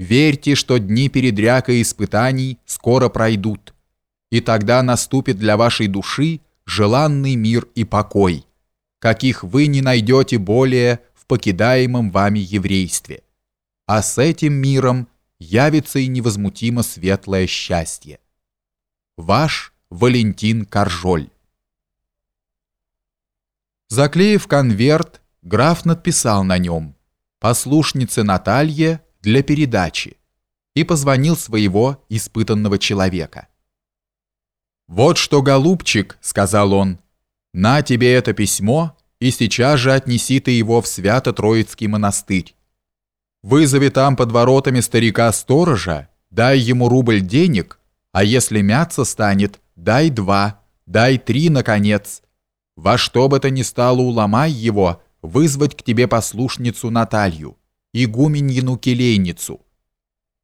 Верьте, что дни передряг и испытаний скоро пройдут, и тогда наступит для вашей души желанный мир и покой, каких вы не найдете более в покидаемом вами еврействе. А с этим миром явится и невозмутимо светлое счастье. Ваш Валентин Каржоль Заклеив конверт, граф надписал на нем «Послушнице Наталье для передачи» и позвонил своего испытанного человека. «Вот что, голубчик», — сказал он, — «на тебе это письмо, и сейчас же отнеси ты его в Свято-Троицкий монастырь. Вызови там под воротами старика-сторожа, дай ему рубль денег, а если мяться станет, дай два, дай три, наконец, во что бы то ни стало уломай его вызвать к тебе послушницу Наталью, игуменьину келейницу,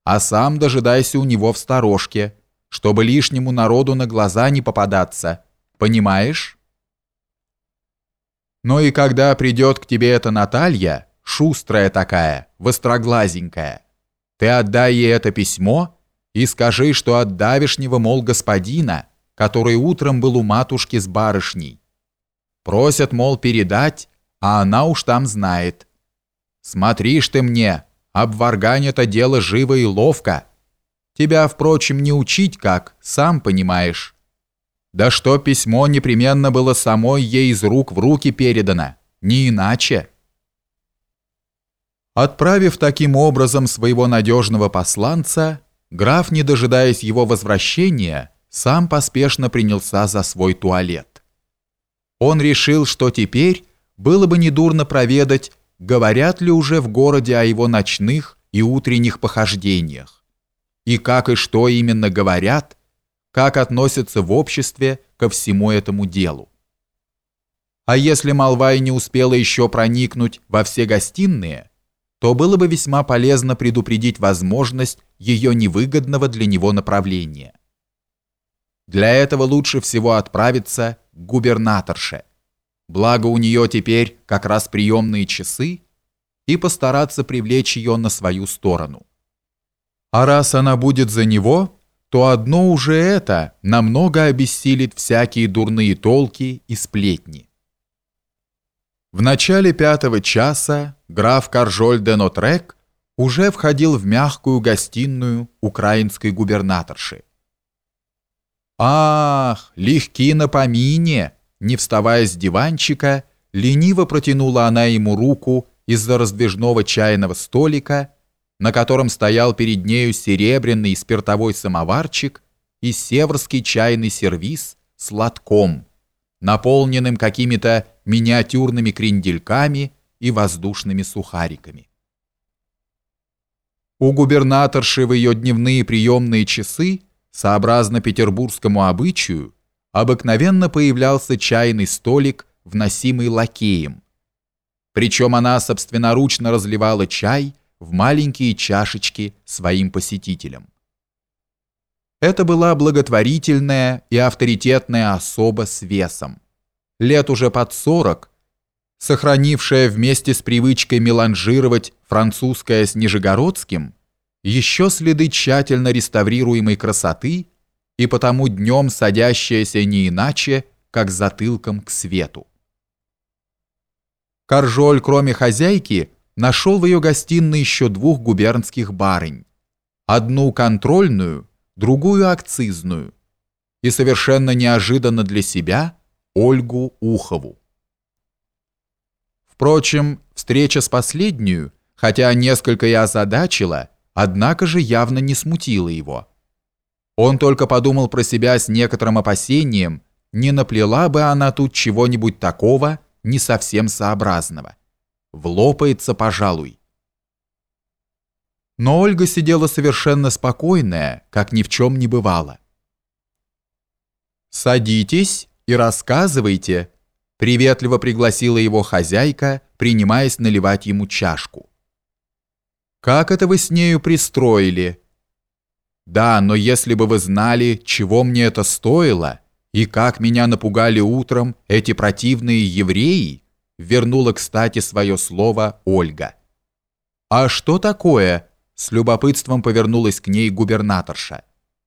а сам дожидайся у него в сторожке, чтобы лишнему народу на глаза не попадаться, понимаешь? Но и когда придет к тебе эта Наталья, шустрая такая, востроглазенькая, ты отдай ей это письмо и скажи, что от давешнего, мол, господина, который утром был у матушки с барышней, Просят, мол, передать, а она уж там знает. Смотришь ты мне, обваргань это дело живо и ловко. Тебя, впрочем, не учить как, сам понимаешь. Да что письмо непременно было самой ей из рук в руки передано, не иначе. Отправив таким образом своего надежного посланца, граф, не дожидаясь его возвращения, сам поспешно принялся за свой туалет. Он решил, что теперь было бы недурно проведать, говорят ли уже в городе о его ночных и утренних похождениях, и как и что именно говорят, как относятся в обществе ко всему этому делу. А если молва и не успела еще проникнуть во все гостиные, то было бы весьма полезно предупредить возможность ее невыгодного для него направления. Для этого лучше всего отправиться к губернаторше. Благо у нее теперь как раз приемные часы, и постараться привлечь ее на свою сторону. А раз она будет за него, то одно уже это намного обессилит всякие дурные толки и сплетни. В начале пятого часа граф Каржоль де Нотрек уже входил в мягкую гостиную украинской губернаторши. «Ах, легки на помине!» Не вставая с диванчика, лениво протянула она ему руку из-за раздвижного чайного столика, на котором стоял перед нею серебряный спиртовой самоварчик и северский чайный сервиз с лотком, наполненным какими-то миниатюрными крендельками и воздушными сухариками. У губернаторши в ее дневные приемные часы Сообразно петербургскому обычаю, обыкновенно появлялся чайный столик, вносимый лакеем. Причем она собственноручно разливала чай в маленькие чашечки своим посетителям. Это была благотворительная и авторитетная особа с весом. Лет уже под сорок, сохранившая вместе с привычкой меланжировать французское с нижегородским, еще следы тщательно реставрируемой красоты и потому днем садящаяся не иначе, как затылком к свету. Каржоль, кроме хозяйки, нашел в ее гостиной еще двух губернских барынь. Одну контрольную, другую акцизную. И совершенно неожиданно для себя Ольгу Ухову. Впрочем, встреча с последнюю, хотя несколько и озадачила, однако же явно не смутило его. Он только подумал про себя с некоторым опасением, не наплела бы она тут чего-нибудь такого не совсем сообразного. Влопается, пожалуй. Но Ольга сидела совершенно спокойная, как ни в чем не бывало. «Садитесь и рассказывайте», — приветливо пригласила его хозяйка, принимаясь наливать ему чашку. Как это вы с нею пристроили? Да, но если бы вы знали, чего мне это стоило, и как меня напугали утром эти противные евреи, вернула, кстати, свое слово Ольга. А что такое? С любопытством повернулась к ней губернаторша.